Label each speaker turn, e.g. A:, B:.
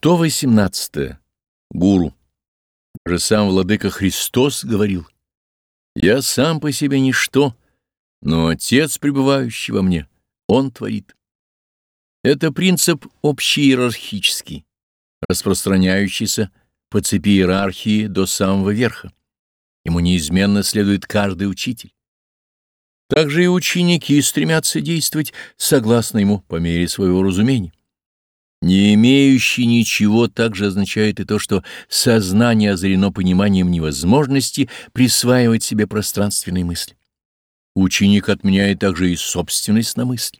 A: 118. Гуру. Же сам Владыка Христос говорил, «Я сам по себе ничто, но Отец, пребывающий во мне, Он творит». Это принцип общеиерархический, распространяющийся по цепи иерархии до самого верха. Ему неизменно следует каждый учитель. Также и ученики стремятся действовать согласно ему по мере своего разумения. Не имеющий ничего также означает и то, что сознание озарено пониманием невозможности присваивать себе пространственные мысли. Ученик отменяет также и собственность на мысль.